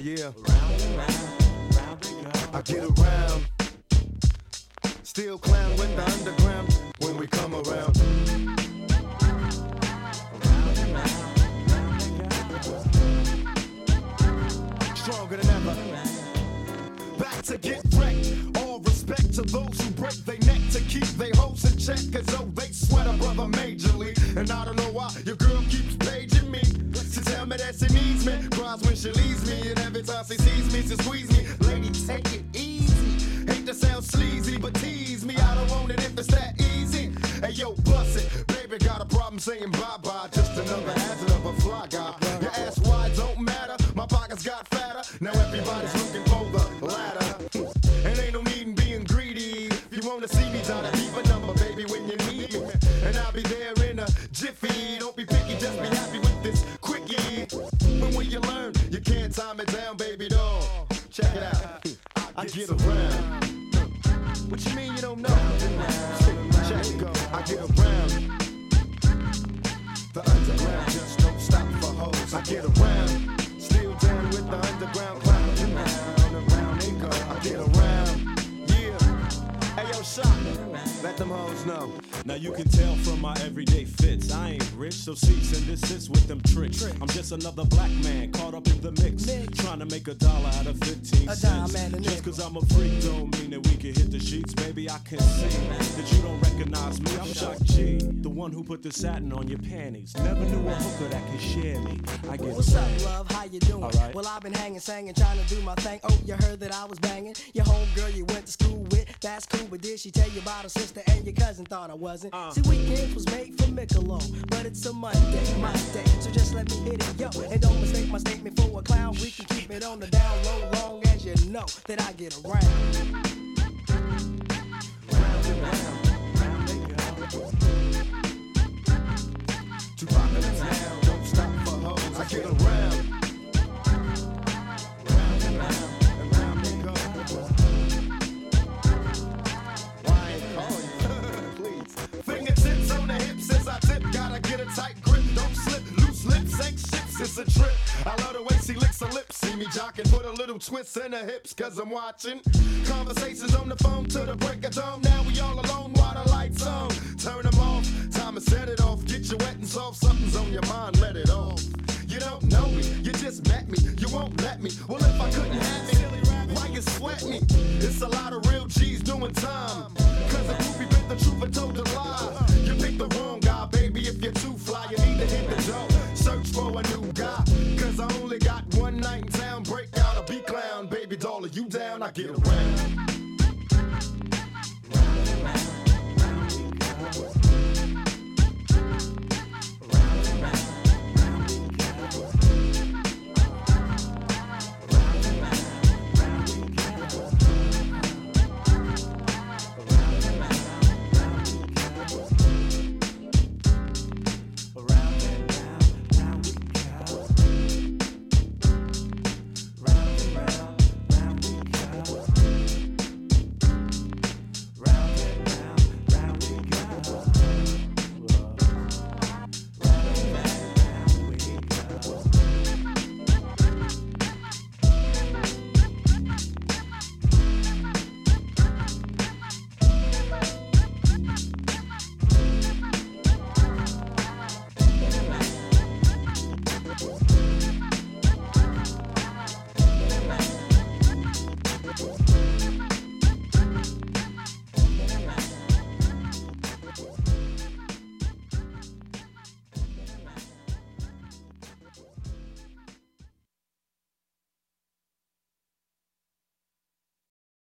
yeah. round and round I get around. Still clown with the underground when we come around. Stronger than ever. Back to get wrecked. All respect to those who break their neck to keep their hopes in check. Cause oh, they sweat a brother majorly. And I don't she needs me. Cries when she leaves me. And every time she sees me, she squeeze me. Lady, take it easy. Hate to sound sleazy, but tease me. I don't want it if it's that easy. Hey yo, bust it. Baby, got a problem saying bye bye. Just another hazard of a fly guy. Your ass wide don't matter. My pockets got fatter. Now everybody's looking for the ladder. And ain't no need in being greedy. If you wanna see me, keep a number, baby, when you need me. And I'll be there Check it out. I get around. What you mean you don't know? Check it go. I get around. The underground just don't stop for hoes. I get around. Still down with the underground Now you can tell from my everyday fits. I ain't rich, so cease and desist with them tricks. I'm just another black man caught up in the mix. Trying to make a dollar out of 15 A cents. dime just cause I'm a freak don't mean that we can hit the sheets. Baby, I can see that you don't recognize me. I'm Shock G, the one who put the satin on your panties. Never knew a hooker that could share me. I get What's up, love? How you doing? Well, I've been hanging, singing, trying to do my thing. Oh, you heard that I was banging? Your home girl you went to school with, that's cool. But did she tell you about her sister and your cousin? Thought I wasn't. Uh. See, weekends was made for Michelob, but it's a Monday, my day. So just let me hit it, yo. And don't mistake my statement for a clown. We can keep it on the down low, long as you know that I get around. I get a tight grip, don't slip. Loose lips ain't ships, it's a trip. I love the way she licks her lips. See me jocking, put a little twist in her hips, cause I'm watching. Conversations on the phone to the break of dawn. Now we all alone while the lights on. Turn them off, time to set it off. Get you wet and soft, something's on your mind, let it off. You don't know me, you just met me, you won't let me. Well, if I couldn't have me, why you sweat me? It's a lot of real G's doing time. Cause the groupie the truth and told a lie. You picked the wrong guy, baby. If you're too fly, you need to hit the door. Search for a new guy. Cause I only got one night in town. Break out a B clown, baby doll. Are you down? I get around.